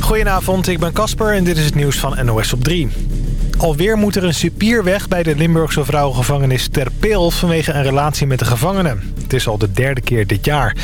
Goedenavond, ik ben Casper en dit is het nieuws van NOS op 3. Alweer moet er een cipier weg bij de Limburgse vrouwengevangenis Ter vanwege een relatie met de gevangenen. Het is al de derde keer dit jaar.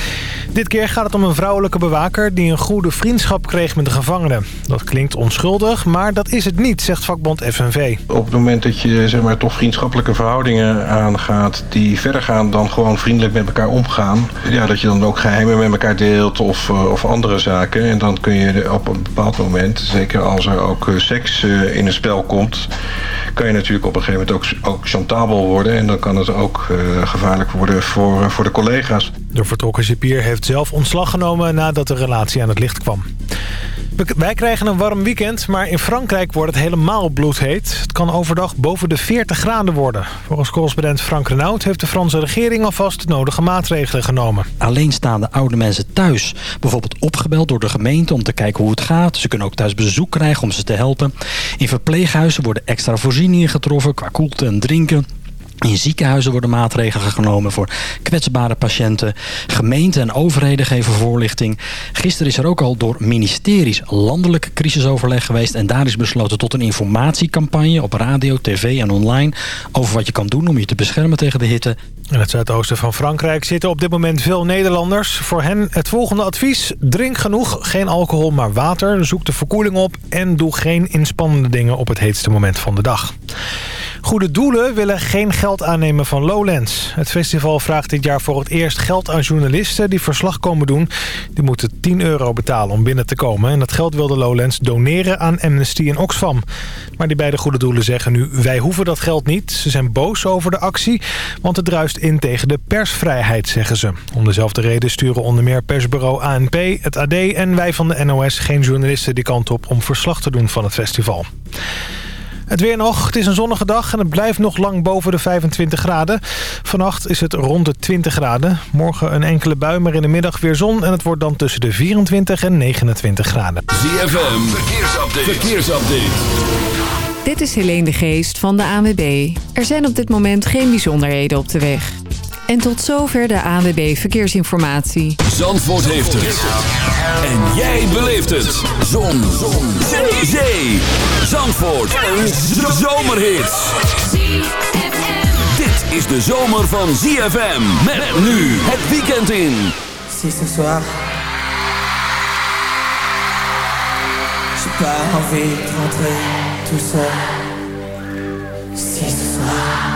Dit keer gaat het om een vrouwelijke bewaker die een goede vriendschap kreeg met de gevangenen. Dat klinkt onschuldig, maar dat is het niet, zegt vakbond FNV. Op het moment dat je zeg maar, toch vriendschappelijke verhoudingen aangaat... die verder gaan dan gewoon vriendelijk met elkaar omgaan... Ja, dat je dan ook geheimen met elkaar deelt of, eh, of andere zaken. En dan kun je op een bepaald moment, zeker als er ook eh, seks eh, in het spel komt... kan je natuurlijk op een gegeven moment ook, ook chantabel worden. En dan kan het ook gevaarlijk worden voor, voor de collega's. De vertrokken cipier heeft zelf ontslag genomen nadat de relatie aan het licht kwam. Wij krijgen een warm weekend, maar in Frankrijk wordt het helemaal bloedheet. Het kan overdag boven de 40 graden worden. Volgens correspondent Frank Renaud heeft de Franse regering alvast de nodige maatregelen genomen. Alleenstaande oude mensen thuis. Bijvoorbeeld opgebeld door de gemeente om te kijken hoe het gaat. Ze kunnen ook thuis bezoek krijgen om ze te helpen. In verpleeghuizen worden extra voorzieningen getroffen qua koelte en drinken. In ziekenhuizen worden maatregelen genomen voor kwetsbare patiënten. Gemeenten en overheden geven voorlichting. Gisteren is er ook al door ministeries landelijk crisisoverleg geweest. En daar is besloten tot een informatiecampagne op radio, tv en online... over wat je kan doen om je te beschermen tegen de hitte. In het zuidoosten van Frankrijk zitten op dit moment veel Nederlanders. Voor hen het volgende advies. Drink genoeg, geen alcohol, maar water. Zoek de verkoeling op en doe geen inspannende dingen op het heetste moment van de dag. Goede Doelen willen geen geld aannemen van Lowlands. Het festival vraagt dit jaar voor het eerst geld aan journalisten die verslag komen doen. Die moeten 10 euro betalen om binnen te komen. En dat geld wilde Lowlands doneren aan Amnesty en Oxfam. Maar die beide Goede Doelen zeggen nu, wij hoeven dat geld niet. Ze zijn boos over de actie, want het druist in tegen de persvrijheid, zeggen ze. Om dezelfde reden sturen onder meer persbureau ANP, het AD en wij van de NOS geen journalisten die kant op om verslag te doen van het festival. Het weer nog. Het is een zonnige dag en het blijft nog lang boven de 25 graden. Vannacht is het rond de 20 graden. Morgen een enkele bui, maar in de middag weer zon. En het wordt dan tussen de 24 en 29 graden. ZFM, verkeersupdate. verkeersupdate. Dit is Helene de Geest van de ANWB. Er zijn op dit moment geen bijzonderheden op de weg. En tot zover de ANWB Verkeersinformatie. Zandvoort heeft het. En jij beleeft het. Zon. Zon. Zee. Zee. Zandvoort. Een zomerhit. Dit is de zomer van ZFM. Met nu het weekend in. Si ce soir. J'ai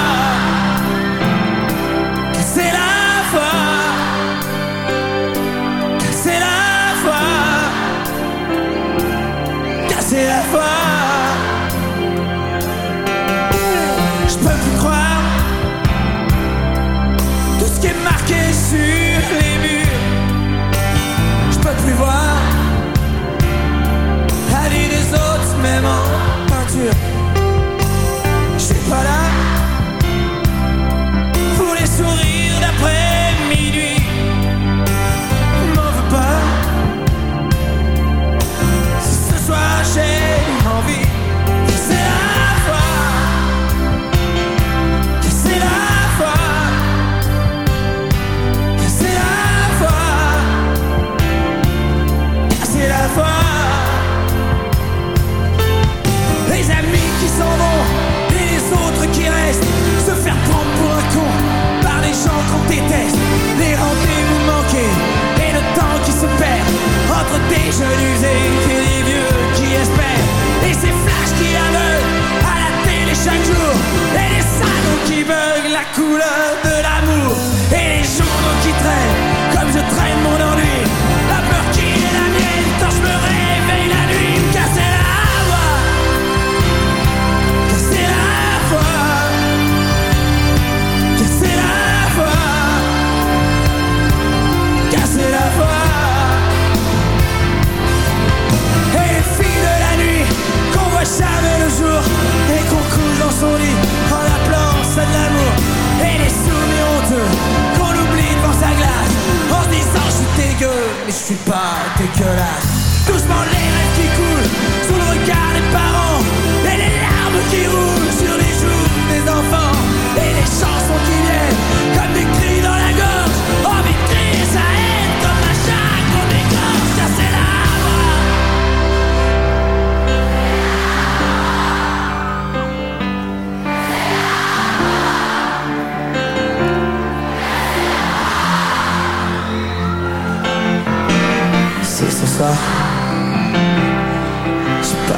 mémoire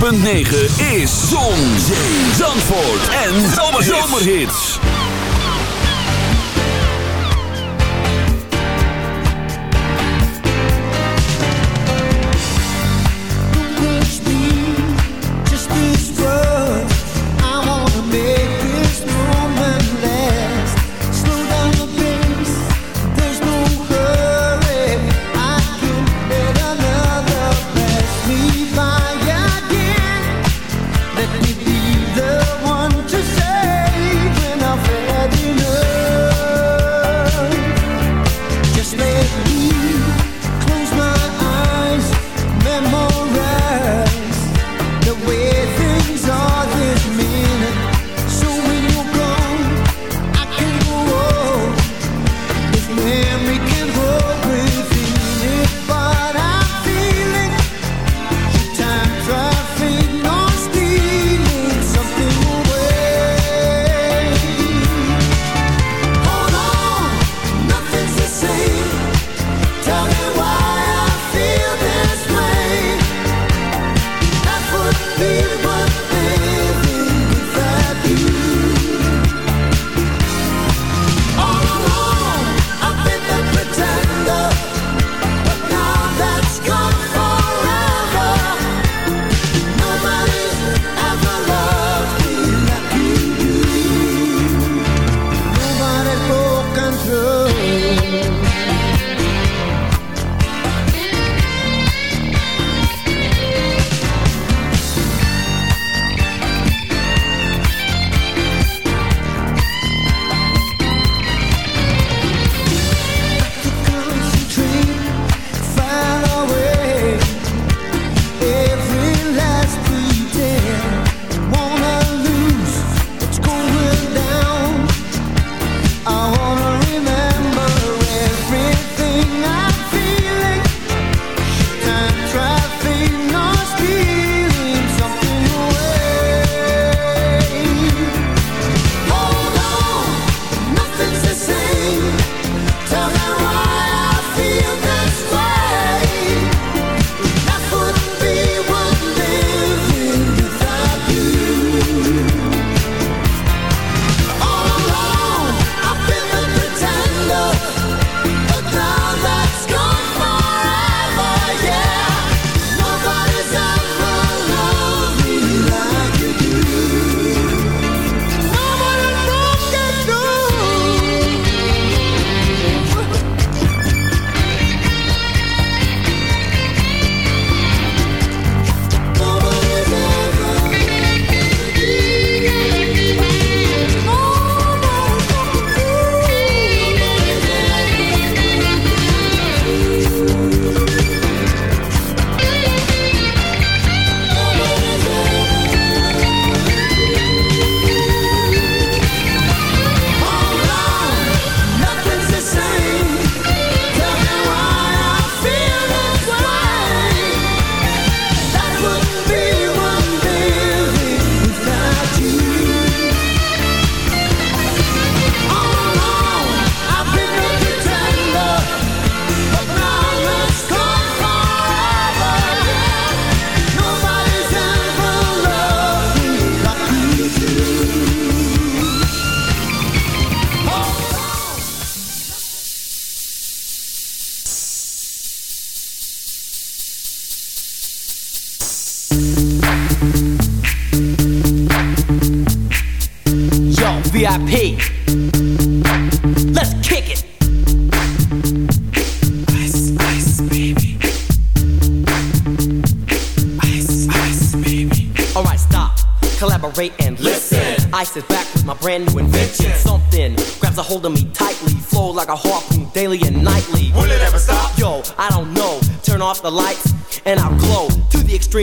9 is Zon, Zee, Zandvoort en zomerzomerhit Zomerhits.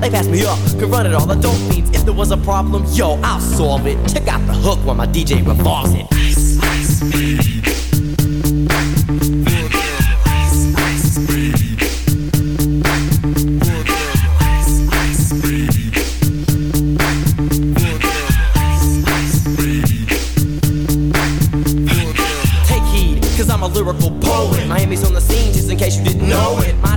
They passed me up, could run it all. I don't mean if there was a problem, yo, I'll solve it. Check out the hook while my DJ revolves it. Ice, ice, baby. Take heed, cause I'm a lyrical poet. Miami's on the scene, just in case you didn't know it. My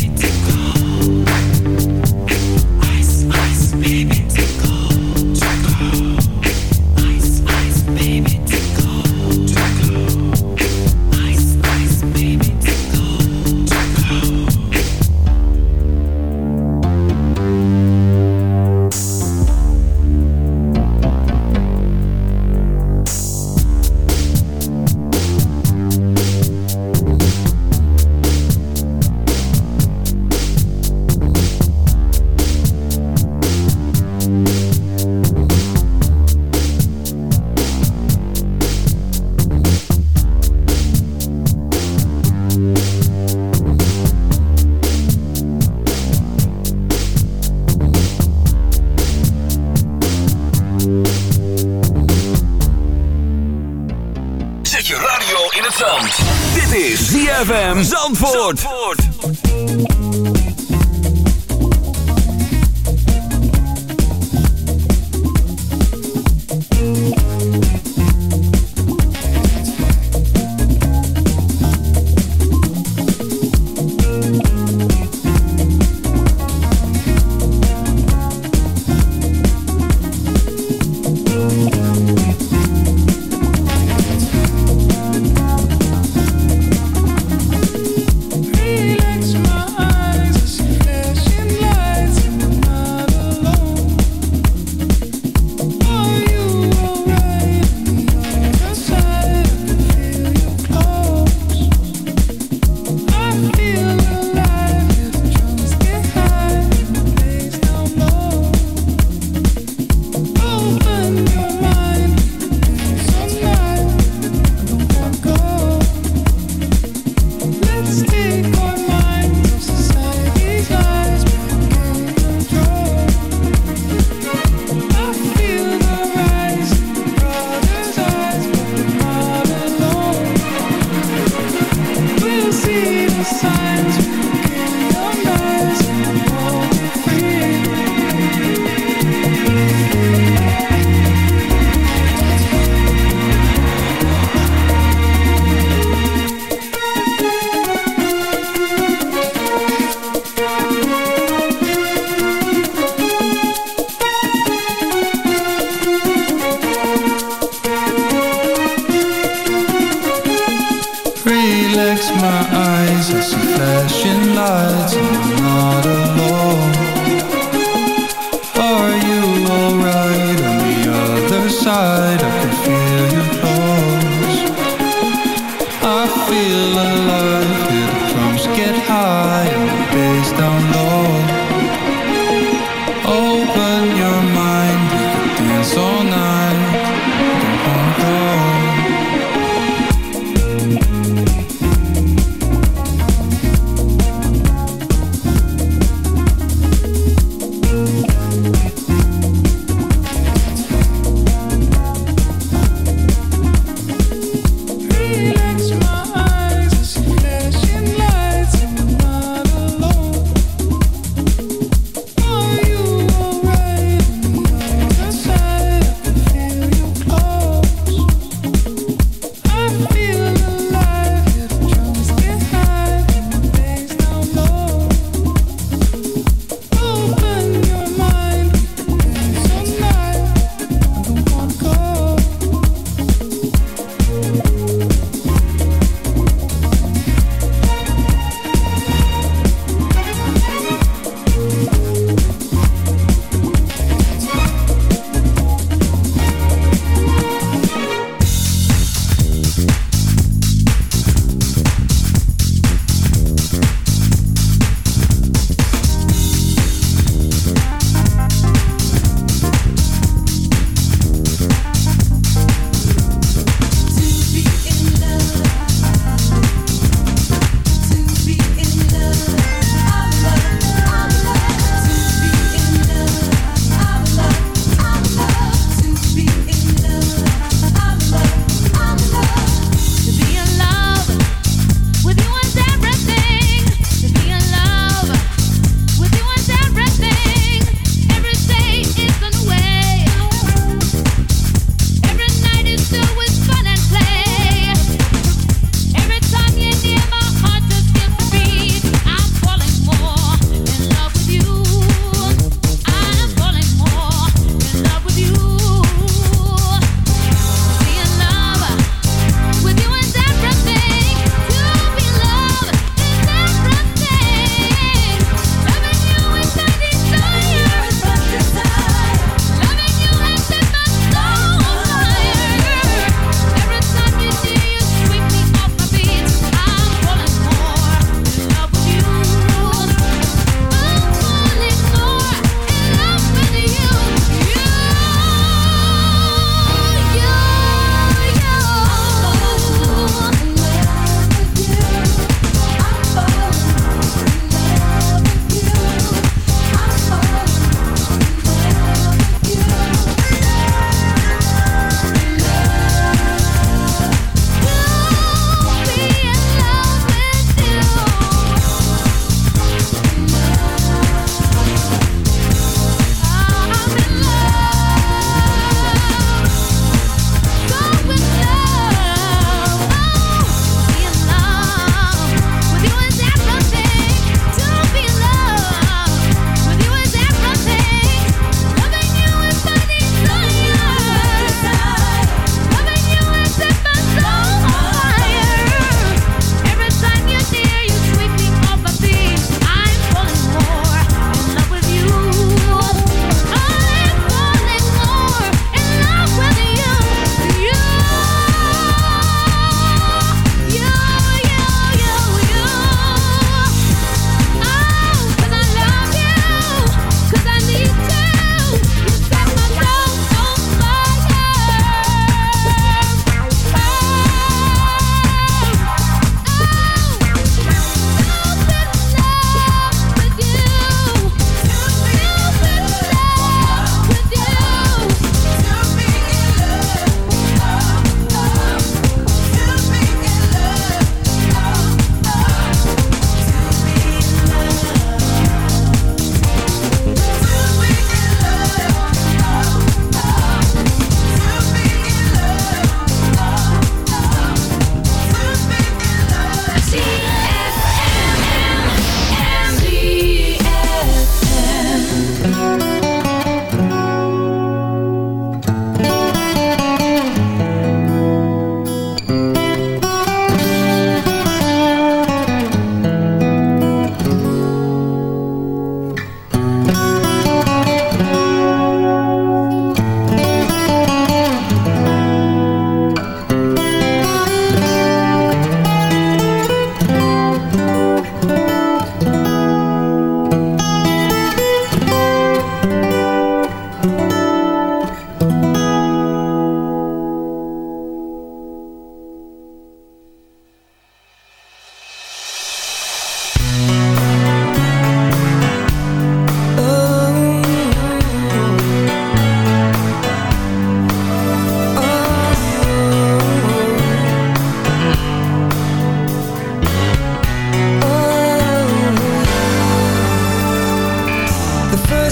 up and feel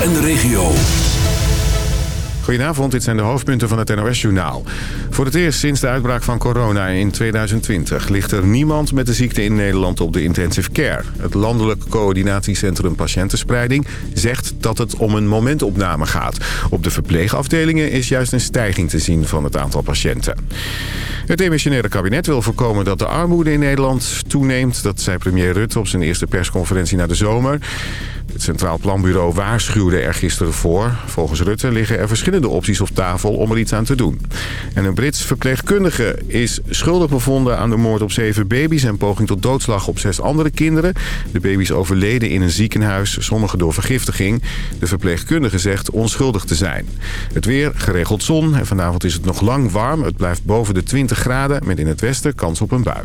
en de regio. Goedenavond, dit zijn de hoofdpunten van het NOS-journaal. Voor het eerst sinds de uitbraak van corona in 2020... ligt er niemand met de ziekte in Nederland op de intensive care. Het landelijk coördinatiecentrum patiëntenspreiding zegt dat het om een momentopname gaat. Op de verpleegafdelingen is juist een stijging te zien van het aantal patiënten. Het demissionaire kabinet wil voorkomen dat de armoede in Nederland toeneemt. Dat zei premier Rutte op zijn eerste persconferentie na de zomer. Het Centraal Planbureau waarschuwde er gisteren voor. Volgens Rutte liggen er verschillende opties op tafel om er iets aan te doen. En een Brits verpleegkundige is schuldig bevonden aan de moord op zeven baby's... en poging tot doodslag op zes andere kinderen. De baby's overleden in een ziekenhuis, sommige door vergiftiging. De verpleegkundige zegt onschuldig te zijn. Het weer, geregeld zon en vanavond is het nog lang warm. Het blijft boven de 20 graden met in het westen kans op een bui.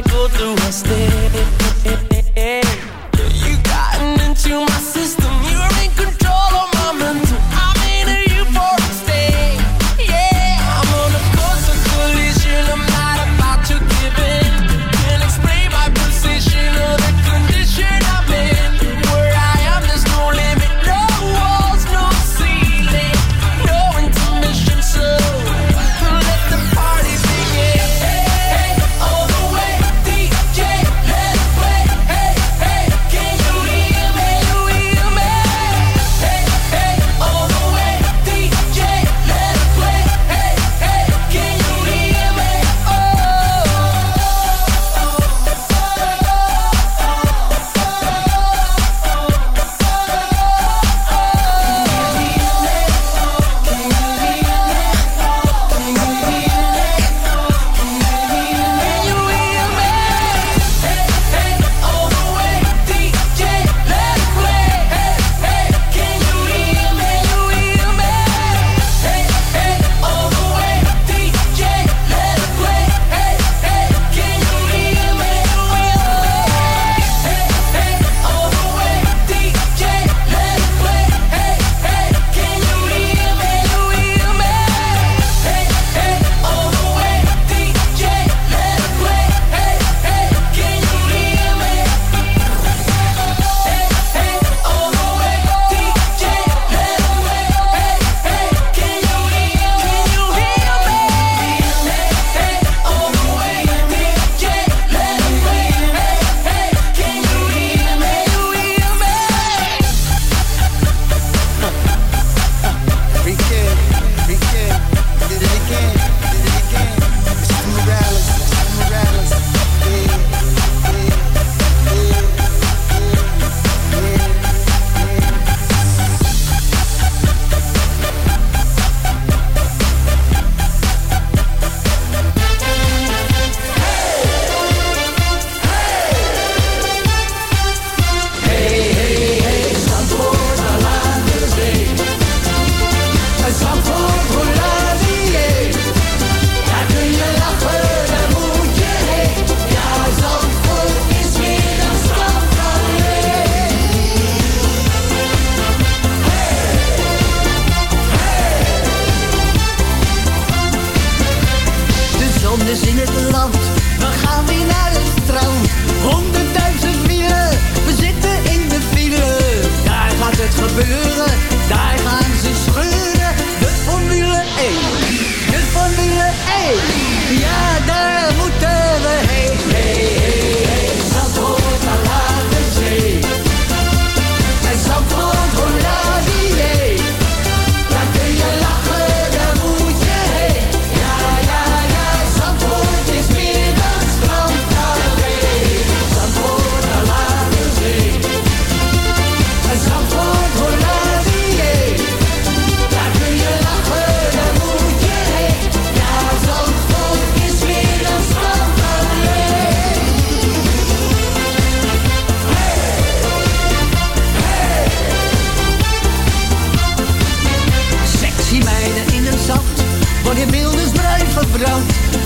might go through a step.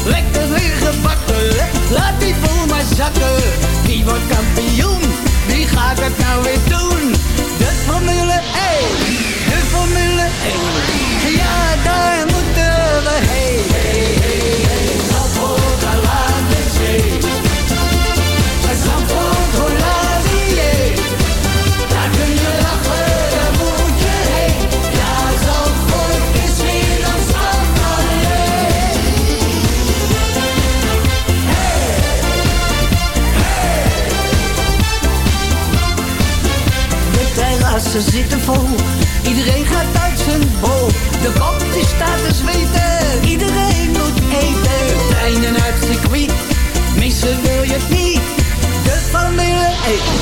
Lekker weer gebakken, laat die voor maar zakken. Wie wordt kampioen, die gaat het ze zitten vol. Iedereen gaat uit zijn bol. De kop die staat te zweten, iedereen moet eten. De treinen uit circuit, missen wil je niet. De dus familie eten.